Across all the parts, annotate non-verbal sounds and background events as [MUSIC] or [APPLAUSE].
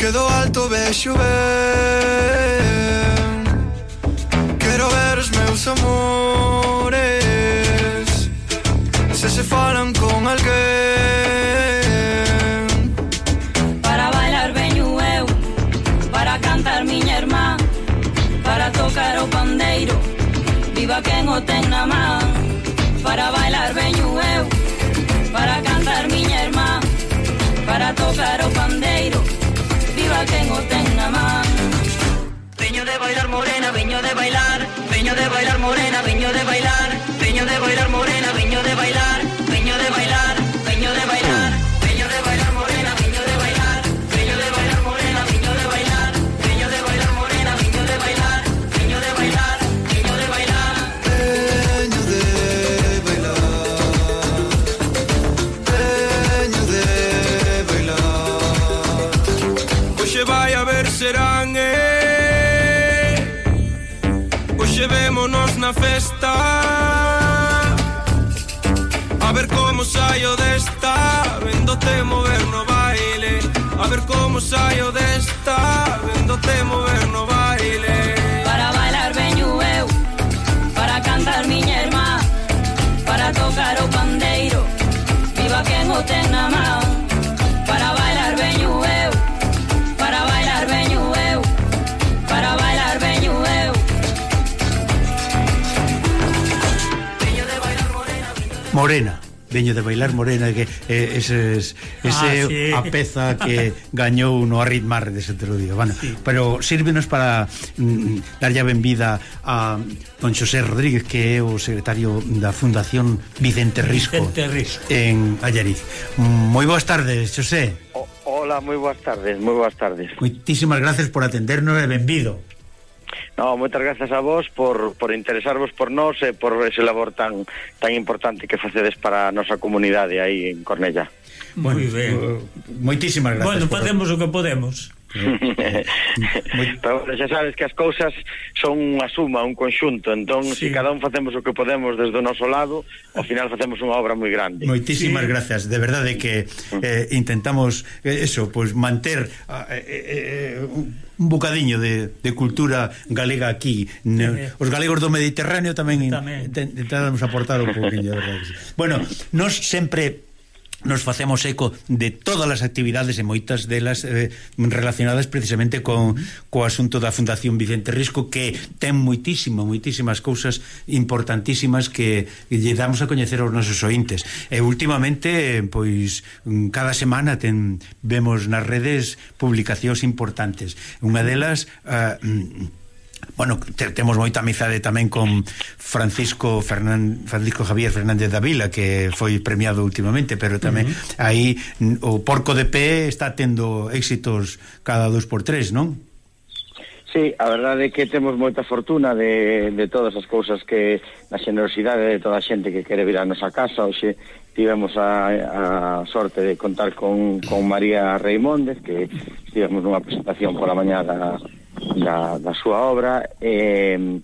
Quedo alto, vexo ben. Quero ver os meus amores. Se se falan con alguén Para bailar veño eu. Para cantar miña irmá. Para tocar o pandeiro. Viva quen o ten na man. Para bailar veño eu. Para cantar miña irmá. Para tocar o pandeiro a quen o ten na man Veño de bailar morena, veño de bailar. Veño de bailar morena, veño de bailar. Veño de bailar morena. Morena veño de bailar morena que eh, eses, ese ah, sí. a peza que [LAUGHS] gañou no Arritmar dese outro día, bueno, sí. pero sírvenos para mm, darlle a benvida a don Xosé Rodríguez que é o secretario da Fundación Vicente Risco, Vicente Risco. en Allariz. Moi boas tardes, Xosé. O, hola, moi boas tardes, moi boas tardes. Moitísimas gracias por atendernos e benvido. No, moitas grazas a vos por, por interesarvos por nós e por ese labor tan tan importante que facedes para a nosa comunidade aí en Cornella. Bueno, Moi ben. Eh, moitísimas grazas. Bueno, facemos por... o que podemos. Pero bueno, xa sabes que as cousas son unha suma, un conxunto entón, sí. se cada un facemos o que podemos desde o noso lado, ao final facemos unha obra moi grande. Moitísimas sí. gracias, de verdade que eh, intentamos eh, eso, pois pues, manter eh, eh, un bocadiño de, de cultura galega aquí ne, os galegos do Mediterráneo tamén, tamén. intentamos aportar un poquinho, de verdade. Bueno, nós sempre nos facemos eco de todas as actividades e moitas delas eh, relacionadas precisamente con co asunto da Fundación Vicente Risco que ten moitísimo, moitísimas cousas importantísimas que lle damos a coñecer aos nosos ointes. E últimamente, pois mm, cada semana ten vemos nas redes publicacións importantes. Unha delas eh, bueno, te, temos moita amizade tamén con Francisco Fernan, Francisco Javier Fernández da Vila que foi premiado últimamente, pero tamén uh -huh. aí o Porco de Pé está tendo éxitos cada dos por tres, non? Sí, a verdade é que temos moita fortuna de, de todas as cousas que na generosidade de toda a xente que quere vir a nosa casa hoxe tivemos a, a sorte de contar con, con María Reimóndez que estivemos nunha presentación pola mañá da, da, da súa obra e,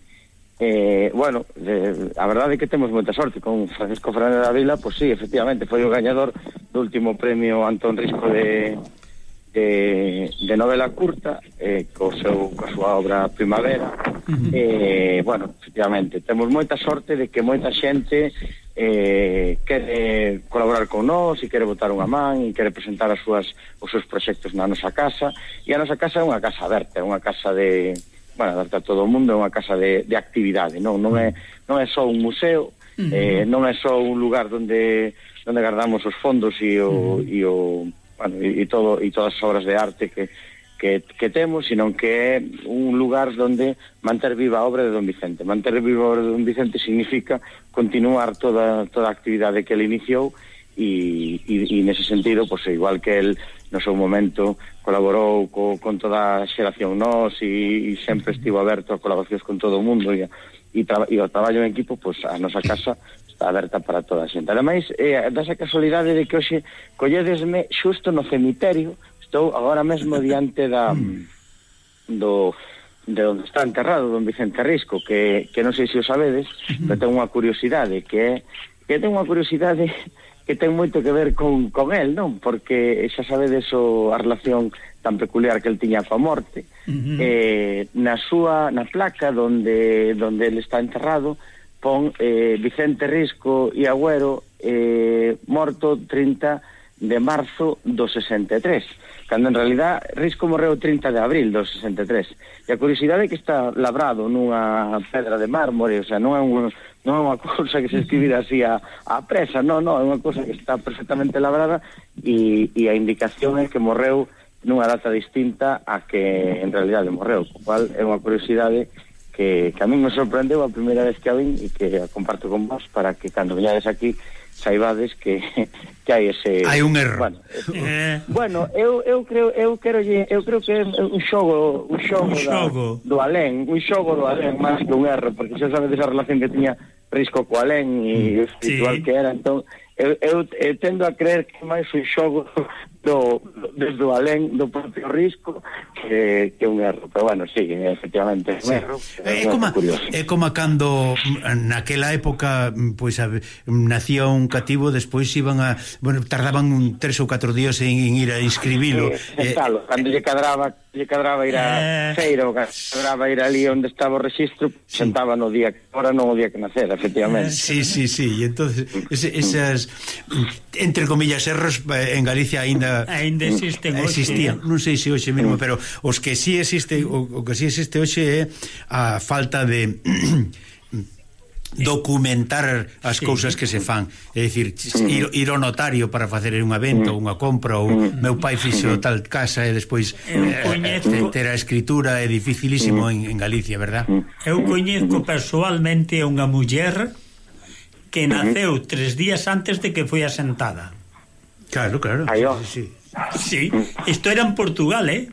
Eh, bueno, de, a verdade é que temos moita sorte con Francisco Fernández da Vila pois sí, efectivamente, foi o gañador do último premio Antón Risco de, de, de novela curta eh, co seu, coa súa obra Primavera uh -huh. bueno, efectivamente temos moita sorte de que moita xente eh, quere colaborar con nós e quere botar unha man e quere presentar as súas, os seus proxectos na nosa casa e a nosa casa é unha casa aberta, é unha casa de bueno, aberta a todo o mundo, é unha casa de, de actividade non, non, é, non é só un museo uh -huh. eh, non é só un lugar donde, donde guardamos os fondos e o, uh -huh. e o bueno, e, e, todo, e todas as obras de arte que, que, que temos, senón que é un lugar onde manter viva a obra de Don Vicente. Manter viva a obra de Don Vicente significa continuar toda, toda a actividade que ele iniciou e, e, e nese sentido, pois, igual que el no seu momento colaborou co, con toda a xeración nós e, e sempre estivo aberto a colaboracións con todo o mundo e, e, tra, e o traballo en equipo, pois a nosa casa está aberta para toda a xente. Ademais, eh, dasa casualidade de que hoxe colledesme xusto no cemiterio Estou agora mesmo [LAUGHS] diante da do de onde está enterrado don Vicente Risco, que, que non sei se o sabedes, pero ten unha curiosidade, que é que ten unha curiosidade que ten moito que ver con, con el, non? Porque xa sabedes o, a relación tan peculiar que el tiña coa morte. Uh -huh. eh, na súa na placa donde donde el está enterrado pon eh, Vicente Risco e Agüero eh, morto 30 de marzo do 63, cando en realidad Risco morreu o 30 de abril do 63. E a curiosidade é que está labrado nunha pedra de mármore, o sea, non é un, non é unha [LAUGHS] cousa que se escribira así a, a presa, non, non, é unha cousa que está perfectamente labrada e, e a indicación é que morreu nunha data distinta a que en realidade morreu, o cual é unha curiosidade que, que a mí me sorprendeu a primeira vez que a vin e que a comparto con vos para que cando veñades aquí saibades que, [LAUGHS] que hai ese hai un erro bueno, eh... eh bueno eu, eu creo eu quero eu creo que é un xogo un xogo, un xogo. Da, do alén un xogo do alén máis que un erro porque xa sabedes a relación que tiña Risco co alén e mm. o espiritual sí. que era entón eu, eu, eu tendo a creer que máis un xogo do, desde o alén do propio risco que, que un erro, pero bueno, sí, efectivamente sí. un erro, é, é, como, é como cando mm, naquela época mm, pois a, mm, nacía un cativo despois iban a, bueno, tardaban un tres ou catro días en, en ir a inscribilo sí, eh, cando lle cadraba lle cadraba ir a eh... ou cadraba ir ali onde estaba o registro sí. sentaba no día, ora non o día que nacer efectivamente. Eh, sí, sí, sí, e entonces es, esas, entre comillas, erros eh, en Galicia aínda era Ainda mm, existen existían, eh? non sei se hoxe mesmo, pero os que si sí existe o, o que si sí existe hoxe é a falta de [CLEARS THROAT] documentar as sí. cousas que se fan, é dicir, ir, ir ao notario para facer unha venta ou unha compra ou meu pai fixo tal casa e despois eh, coñezo... Eh, ter a escritura é dificilísimo en, en Galicia, verdad? Eu coñezco persoalmente unha muller que naceu tres días antes de que foi asentada. Claro, claro. Aí. Sí, sí. sí. Isto era en Portugal, eh?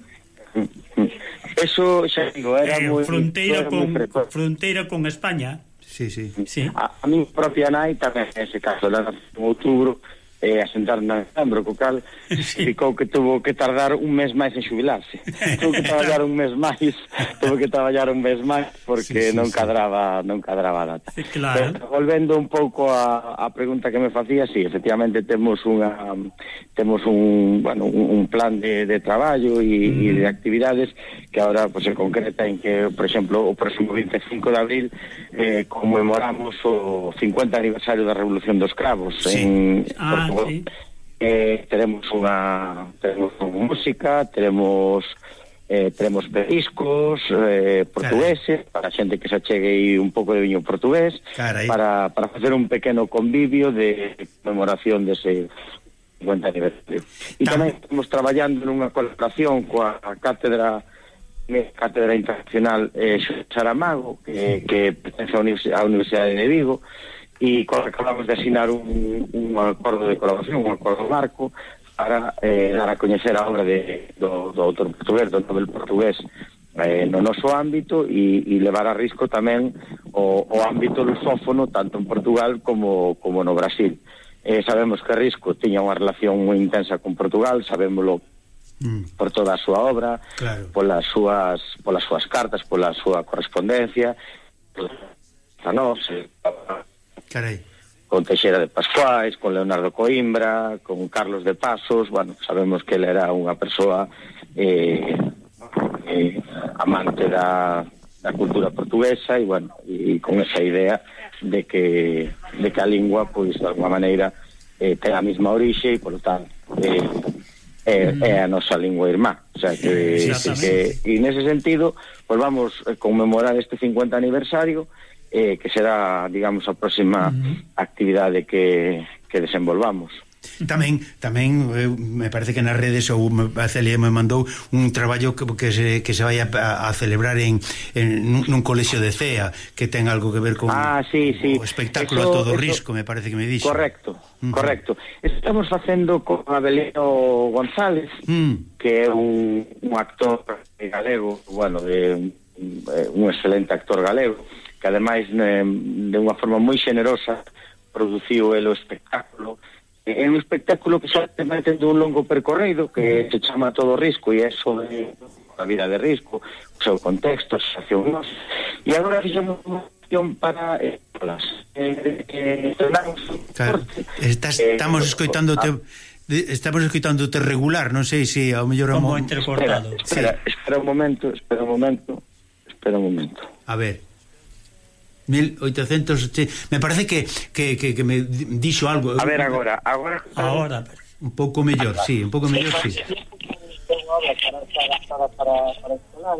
Eso xa digo, era eh, moi fronteira con fronteira con España. Sí, sí. sí. A, a mi propia nai tamén ese caso, lá no outubro, eh, asentar na dezembro, co cal ficou que tuvo que tardar un mes máis en xubilarse. tuvo que traballar un mes máis, tuvo que traballar un mes máis porque sí, sí, non cadraba, sí. non cadraba a data. Sí, claro. Pero, volvendo un pouco a, a pregunta que me facía, sí, efectivamente temos unha temos un, bueno, un plan de, de traballo e mm. de actividades que agora pues, se concreta en que, por exemplo, o próximo 25 de abril eh, conmemoramos o 50 aniversario da Revolución dos Cravos sí. en ah, Sí. eh, teremos unha teremos música, teremos eh, teremos petiscos eh, portugueses Carai. para a xente que se achegue un pouco de viño portugués Carai. para, para facer un pequeno convivio de conmemoración dese 50 aniversario e tamén estamos traballando nunha colaboración coa cátedra Cátedra Internacional eh, Saramago que, sí. que pertence á Universidade de Vigo e acabamos de asinar un, un acordo de colaboración, un acordo marco para eh, dar a coñecer a obra de, do, do autor portugués, do novel portugués eh, no noso ámbito e, e levar a risco tamén o, o ámbito lusófono tanto en Portugal como, como no Brasil. Eh, sabemos que Risco tiña unha relación moi intensa con Portugal, sabémoslo mm. por toda a súa obra, claro. polas súas polas súas cartas, pola súa correspondencia, a nós, eh, Carai. Con Teixeira de Pascuais, con Leonardo Coimbra, con Carlos de Pasos, bueno, sabemos que ele era unha persoa eh, eh, amante da, da cultura portuguesa e, bueno, e con esa idea de que, de que a lingua, pois, de alguma maneira, eh, ten a mesma orixe e, polo tanto, eh, é, é a nosa lingua irmá. O sea, que, que, que, e nese sentido, pois vamos eh, conmemorar este 50 aniversario eh, que será, digamos, a próxima uh -huh. actividade que, que desenvolvamos. Tamén, tamén eh, me parece que nas redes ou a Celia me mandou un traballo que, que, se, que se vai a, a celebrar en, en nun colexio de CEA que ten algo que ver con ah, sí, sí. o espectáculo eso, a todo eso, risco, me parece que me dixo. Correcto, uh -huh. correcto. Estamos facendo con Abelino González, uh -huh. que é un, un actor galego, bueno, de, un eh, excelente actor galego, que ademais ne, de unha forma moi xenerosa produciu el o espectáculo. É un espectáculo que xa te meten un longo percorrido que mm. se chama todo risco e é sobre a vida de risco o seu contexto, a situación e agora fixemos unha opción para eh, las, eh, eh, claro, estás, eh, estamos escoitándote estamos escoitándote regular non sei se ao mellor como intercortado espera, espera, sí. espera un momento espera un momento espera un momento. A ver. 1880 me parece que que, que, que me dixo algo. A ver agora, agora agora un pouco mellor, si, sí, un pouco mellor, si. Sí. Para, para, para, para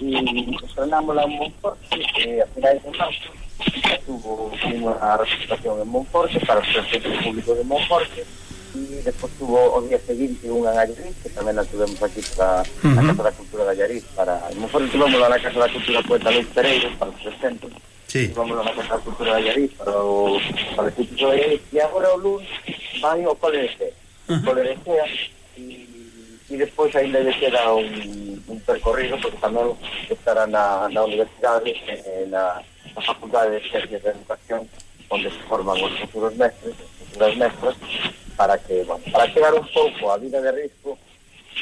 e estrenámosla en Monforte e a finais de marzo tuvo unha representación en Monforte para o Centro Público de Monforte e despois tuvo o día seguinte unha en Allariz que tamén la tuvemos aquí para uh a Casa da Cultura de Allariz para en Monforte tuvemos a Casa da Cultura Poeta Luis Pereiro para os 300 Sí. vamos Casa da Cultura de Allariz para o para o típico de Allariz e agora o lunes vai ao Cole de Cea Cole de Cea e, e despois ainda lle queda un, un percorrido porque tamén estará na, na universidade eh, na, na Facultade de Ciencias de Educación onde se forman os futuros mestres as futuras mestras para que, bueno, para chegar un pouco a vida de risco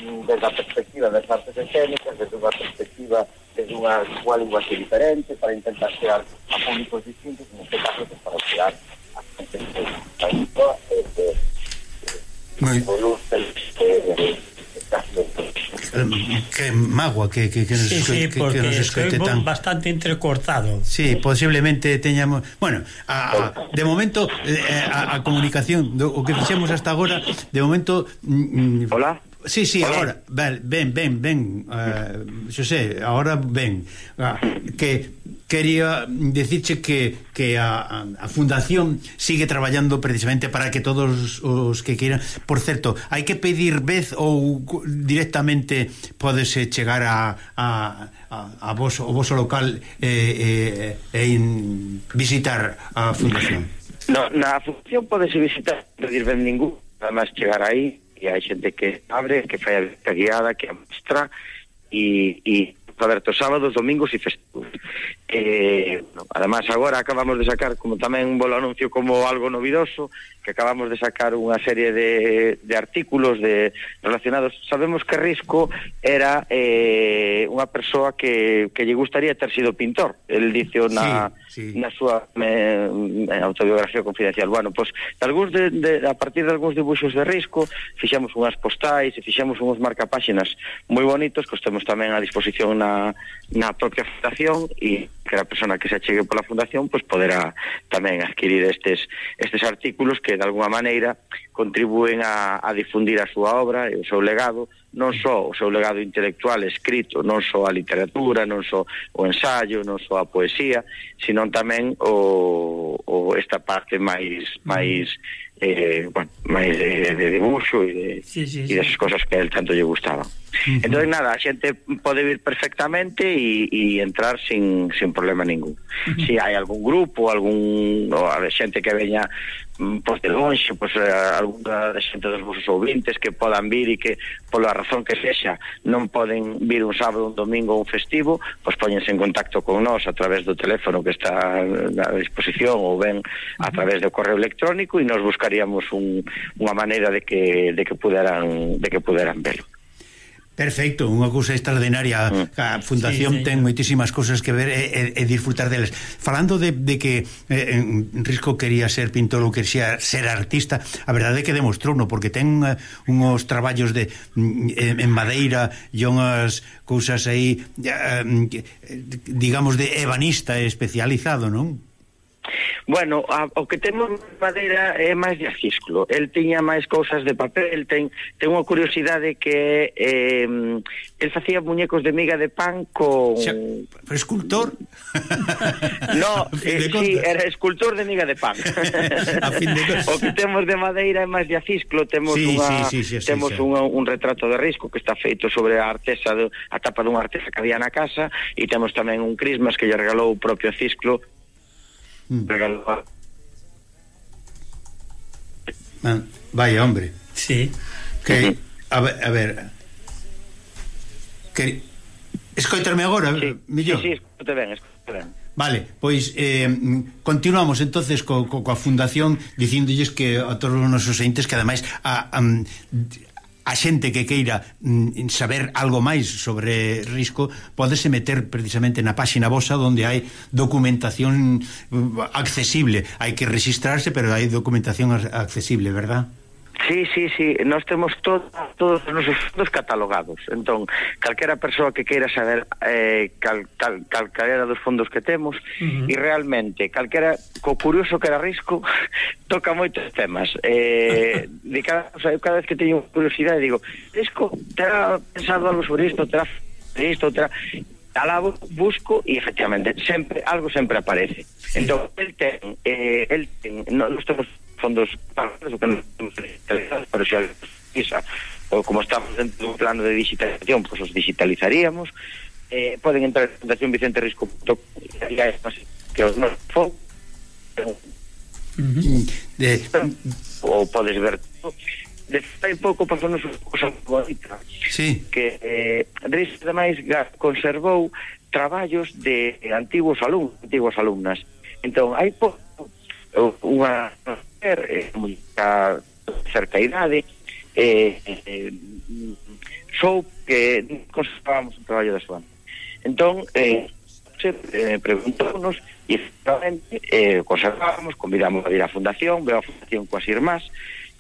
mm, desde a perspectiva das artes escénicas, desde unha perspectiva desde unha súa linguaxe diferente para intentar chegar a públicos distintos, neste caso pues, para chegar a gente que está en toda este que magua que, que, que nos, sí, sí, que, que nos escoite tan bastante entrecortado. Sí, posiblemente teñamos, bueno, a, a, de momento eh, a, a comunicación do, o que fixemos hasta agora, de momento mm, mm Hola. Sí, sí, agora, ben, ben, ben, uh, eh, Xosé, agora ben, uh, ah, que quería decirche que, que a, a Fundación sigue traballando precisamente para que todos os que queiran, por certo, hai que pedir vez ou directamente podese eh, chegar a, a, a, a vos, o vosso local eh, eh, en visitar a Fundación? No, na Fundación podese visitar, pedir ben ningún, nada máis chegar aí, e hai xente que abre, que fai a visita guiada, que amostra e, e aberto sábados, domingos e festivos. Eh, no, además agora acabamos de sacar como tamén un bolo anuncio como algo novidoso, que acabamos de sacar unha serie de, de artículos de relacionados. Sabemos que Risco era eh, unha persoa que, que lle gustaría ter sido pintor. El dice na sí sí. na súa me autobiografía confidencial. Bueno, pois, de algúns de, de, a partir de algúns dibuixos de risco, fixamos unhas postais e fixamos uns marcapáxinas moi bonitos que os temos tamén a disposición na, na propia fundación e que a persona que se achegue pola fundación pois poderá tamén adquirir estes estes artículos que de alguma maneira contribúen a, a difundir a súa obra e o seu legado non só o seu legado intelectual escrito, non só a literatura, non só o ensayo, non só a poesía, sino tamén o, o esta parte máis máis eh, bueno, máis de, de dibuixo e de, sí, sí, sí. e desas cosas que a él tanto lle gustaban. Uh -huh. Entón, nada, a xente pode vir perfectamente e, e entrar sin, sin problema ningún. Uh -huh. Si hai algún grupo, algún no, a xente que veña Mm, pois de lonxe, pois eh, algunha xente dos vosos ouvintes que podan vir e que pola razón que sexa non poden vir un sábado, un domingo ou un festivo, pois poñense en contacto con nós a través do teléfono que está a disposición ou ben a través do correo electrónico e nos buscaríamos un, unha maneira de que de que puderan de que puderan velo. Perfecto, unha cousa extraordinaria. Mm. A Fundación sí, ten moitísimas cousas que ver e, e, e disfrutar deles. Falando de, de que eh, Risco quería ser pintor ou quería ser artista, a verdade é que demostrou, no, porque ten uh, unhos traballos de mm, en, en madeira e unhas cousas aí uh, digamos de ebanista especializado, non? Bueno, a, o que temos madeira é máis de acisclo. El tiña máis cousas de papel, ten, ten unha curiosidade que eh, el facía muñecos de miga de pan con... Xa, escultor? [LAUGHS] no, eh, sí, era escultor de miga de pan. [LAUGHS] a fin de o que temos de madeira é máis de acisclo, temos, sí, unha, sí, sí, sí, temos sí. Unha, un retrato de risco que está feito sobre a artesa, de, a tapa dunha artesa que había na casa, e temos tamén un crismas que lle regalou o propio acisclo Mm. Regalo para... Ah, vaya, hombre. Sí. Que, a ver, a ver. Que, escoitarme agora, sí. millón. Sí, sí, escoite ben, escoite ben. Vale, pois eh, continuamos entonces co, co, coa fundación dicíndolles que a todos os nosos entes que ademais a, a, a xente que queira mm, saber algo máis sobre risco podese meter precisamente na páxina vosa onde hai documentación mm, accesible hai que registrarse pero hai documentación accesible, verdad? Sí, sí, sí, nós temos todo, todos os nosos fondos catalogados. Entón, calquera persoa que queira saber eh, cal, cal, calquera dos fondos que temos, uh -huh. e realmente, calquera, co curioso que era risco, [LAUGHS] toca moitos temas. Eh, de cada, o sea, eu cada vez que teño curiosidade, digo, risco, terá pensado algo sobre isto, terá isto, terá... Alá busco e efectivamente sempre algo sempre aparece. Sí. Entón, el ten, eh, el ten, no, nos temos fondos para xa ou como estamos dentro do plano de digitalización, pois os digitalizaríamos. Eh, poden entrar en Fundación Vicente Risco que os nos fo de ou podes ver de hai pouco pasou nos cosa bonita sí. que eh, Risco ademais conservou traballos de antigos alumnos, antigos alumnas. Entón, hai pouco unha mujer eh, moi a certa idade eh, eh, sou que conservábamos o traballo da súa entón eh, se eh, e efectivamente eh, conservábamos convidamos a ir á fundación veo a fundación coas irmás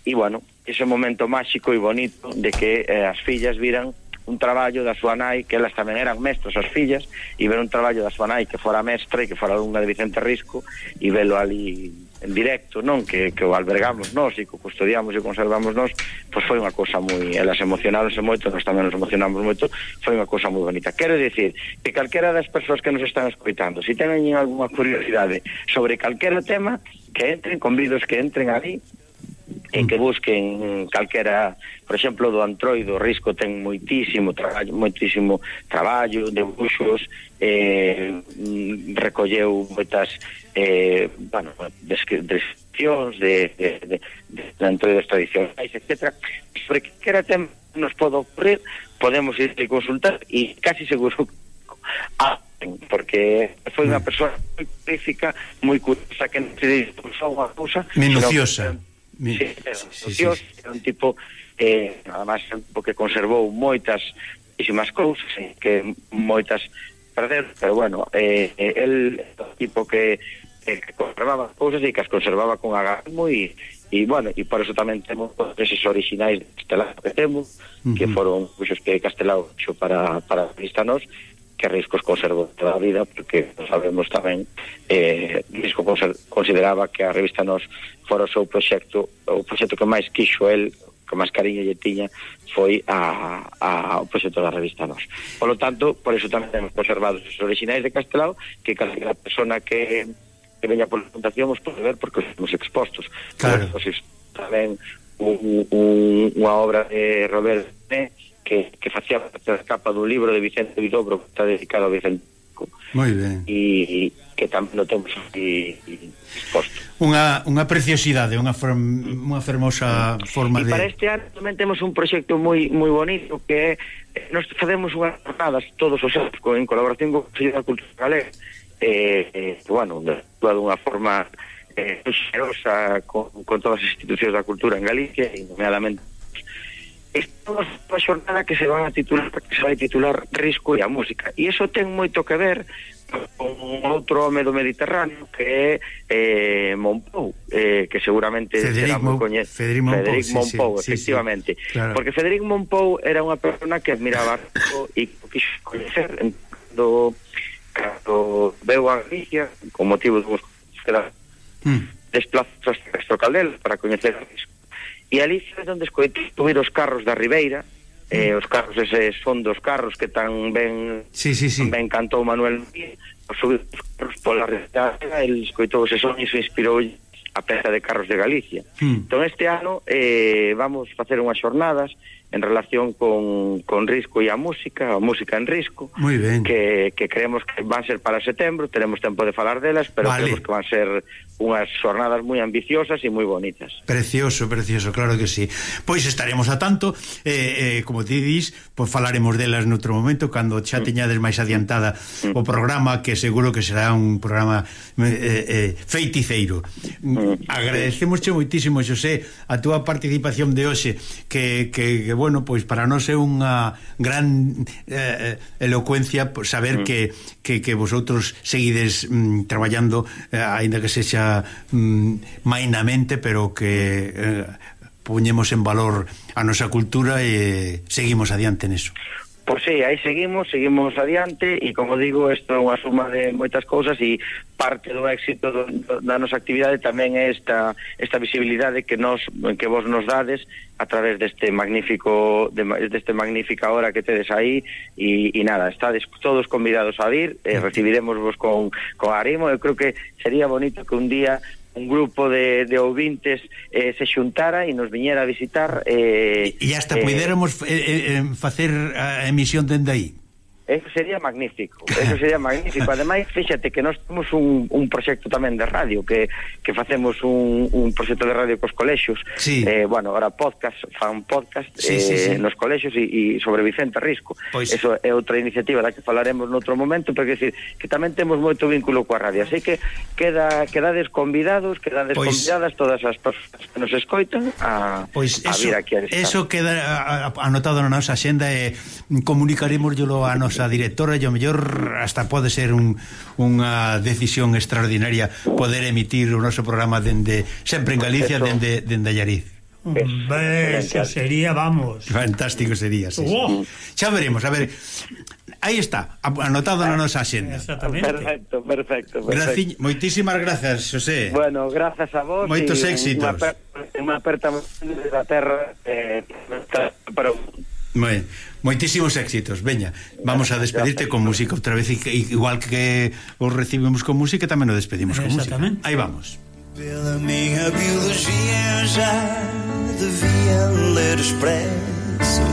e bueno, ese momento máxico e bonito de que eh, as fillas viran un traballo da súa nai, que elas tamén eran mestras as fillas, e ver un traballo da súa nai que fora mestra e que fora alumna de Vicente Risco e velo ali en directo, non? Que, que o albergamos nós e que o custodiamos e conservamos nós pois foi unha cosa moi... Elas emocionaronse moito, nós tamén nos emocionamos moito foi unha cosa moi bonita. Quero dicir que calquera das persoas que nos están escoitando se si teñen algunha curiosidade sobre calquera tema que entren, convidos que entren ali e que mm. busquen calquera, por exemplo, do antroido, risco ten moitísimo traballo, moitísimo traballo, debuxos, eh, recolleu moitas eh, bueno, descripcións de, de, de, de, de antroidos tradicionais, etc. Sobre que era tema nos pode ocurrir, podemos ir e consultar e casi seguro a porque foi unha mm. persoa moi prolífica, moi curiosa que non se dispuxou unha cousa minuciosa. sino, sí, sí, sí, sí. era un tipo eh, además un tipo que conservou moitas muchísimas cousas eh, que moitas perder pero bueno, eh, eh, el tipo que, eh, que conservaba cousas e que as conservaba con agarmo e e bueno, e por eso tamén temos eses orixinais de Castelao que temos, uh -huh. que foron puxos que Castelao xo para, para cristanos, que riscos conservou toda a vida, porque sabemos tamén eh, risco consideraba que a revista Nos fora o seu proxecto, o proxecto que máis quixo el, que máis cariño lle tiña, foi a, a, o proxecto da revista Nos. Por lo tanto, por eso tamén temos conservados os originais de Castelao, que calquera persona que, que veña pola fundación os pode ver porque os expostos. Claro. Os, tamén un, un, unha obra de Robert Né, que, que facía a capa do libro de Vicente Vidobro que está dedicado a Vicente Moi ben. E que tamén no temos aquí exposto. Unha, unha preciosidade, unha, form, unha fermosa forma e de... E para este ano tamén temos un proxecto moi moi bonito que é, nos facemos unhas jornadas todos os anos en colaboración con o Consello da Cultura Galega eh, eh, bueno, unha forma eh, xerosa con, con todas as institucións da cultura en Galicia e nomeadamente estamos a xornada que se van a titular que se vai titular Risco e a Música e iso ten moito que ver con outro home do Mediterráneo que é eh, Monpou eh, que seguramente Federic será moi Federic Monpou, Federic Monpou sí, efectivamente sí, sí, claro. porque Federic Monpou era unha persona que admiraba Risco e quixo coñecer do cando veu a Galicia con motivo dos de mm. desplazos hasta Castro Caldel para coñecer Risco E ali foi onde escoitei subir os carros da Ribeira, eh, mm. os carros eses son dos carros que tan ben sí, sí, sí. ben cantou Manuel subiu os carros pola Ribeira, el escoitou ese son e se inspirou a peza de carros de Galicia. Mm. Entón este ano eh, vamos facer unhas xornadas en relación con, con Risco e a música, a música en Risco, Muy ben. que, que creemos que van ser para setembro, tenemos tempo de falar delas, pero vale. creemos que van ser unhas xornadas moi ambiciosas e moi bonitas. Precioso, precioso, claro que sí. Pois estaremos a tanto, eh, eh, como ti dis, pois falaremos delas noutro momento, cando xa mm. teñades máis adiantada mm. o programa, que seguro que será un programa eh, eh, feiticeiro. Mm. Agradecemos moitísimo, Xosé, a túa participación de hoxe, que, que, que bueno, pois para nós é unha gran eh, eh elocuencia pois saber mm. que, que, que vosotros seguides mm, traballando eh, aínda que sexa mm, mainamente, pero que eh, poñemos en valor a nosa cultura e seguimos adiante neso. Pois sí, aí seguimos, seguimos adiante e como digo, isto é unha suma de moitas cousas e parte do éxito do, do, da nosa actividade tamén é esta esta visibilidade que nos que vos nos dades a través deste magnífico de, deste magnífica hora que tedes aí e, e nada, estades todos convidados a vir, eh, recibiremos vos con, con arimo, eu creo que sería bonito que un día un grupo de, de ouvintes eh, se xuntara e nos viñera a visitar eh, e hasta eh, puidéramos eh, eh, facer a emisión dende aí. Eso sería magnífico, eso sería magnífico. Ademais, fíxate que nós temos un, un proxecto tamén de radio, que, que facemos un, un proxecto de radio cos colexios. Sí. Eh, bueno, ahora podcast, fan podcast sí, eh, sí, sí. nos colexios e, e sobre Vicente Risco. Pois. Eso é outra iniciativa da que falaremos noutro momento, porque decir, que tamén temos moito vínculo coa radio. Así que queda, quedades convidados, quedades pois. convidadas todas as persoas que nos escoitan a, pois eso, a vir aquí a. Eso queda anotado na nosa xenda e comunicaremos a nosa a directora e o mellor hasta pode ser un, unha decisión extraordinaria poder emitir o noso programa dende sempre en Galicia dende, dende Allariz Hombre, eso sería, vamos. Fantástico sería, sí. Oh. Xa veremos, a ver. Aí está, anotado na nosa xenda. Exactamente. Perfecto, perfecto. perfecto. Graci... Moitísimas grazas, José. Bueno, grazas a vos. Moitos éxitos. Unha aperta da terra eh, para Moi, moitísimos éxitos, veña Vamos a despedirte con música outra vez Igual que os recibimos con música Tamén o despedimos con música. Aí vamos. Pela minha biologia já devia ler expresso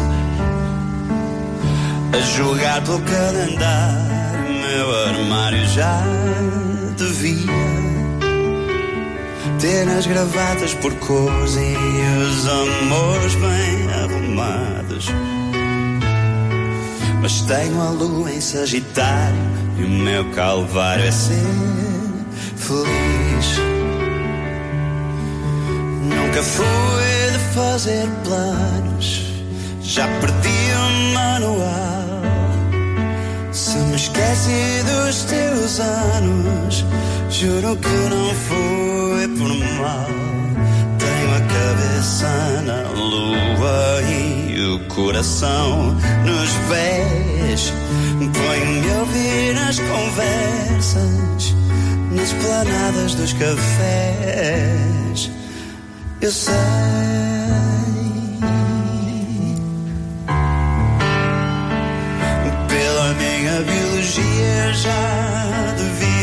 A julgar pelo calendário Meu armário já devia Ter as gravatas por cores E os amores bem arrumados Mas tenho a lua em Sagitário E o meu calvário é ser feliz Nunca fui de fazer planos, já perdi o manual. Se me esqueci dos teus anos, juro que não foi por mal. Tenho a cabeça na lua e o coração nos pés. Ponho-me a ouvir nas conversas, nas planadas dos cafés. Eu sei. Pela minha biologia já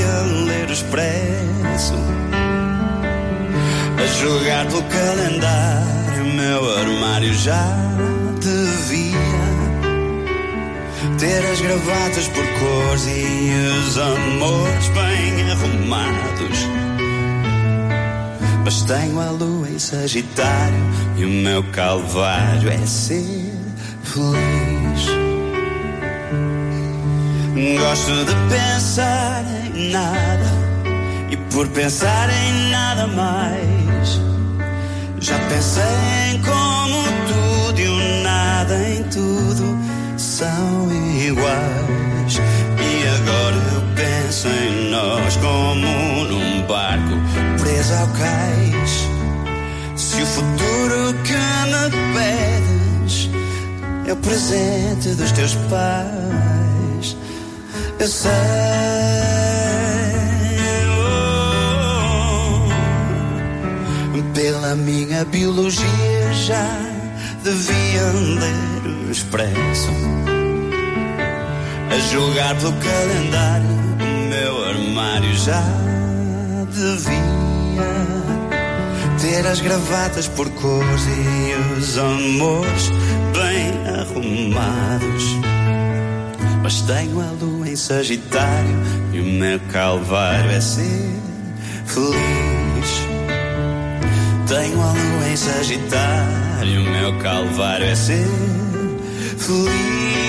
devia ler o expresso. A julgar pelo calendário, meu armário já devia ter as gravatas por cores e os amores bem arrumados. Mas tenho a lua em Sagitário e o meu calvário é ser feliz. Gosto de pensar nada e por pensar em nada mais. Já pensei em como tudo e o nada em tudo são iguais. E agora eu penso em nós como num barco preso ao cais. Se o futuro que me pedes é o presente dos teus pais, eu sei. Pela minha biologia já deviam ler o expresso. A julgar pelo calendário, o meu armário já devia ter as gravatas por cores e os amores bem arrumados. Mas tenho a lua em Sagitário e o meu calvário é ser feliz. Tenho a lua em Sagitário, meu calvário é ser feliz.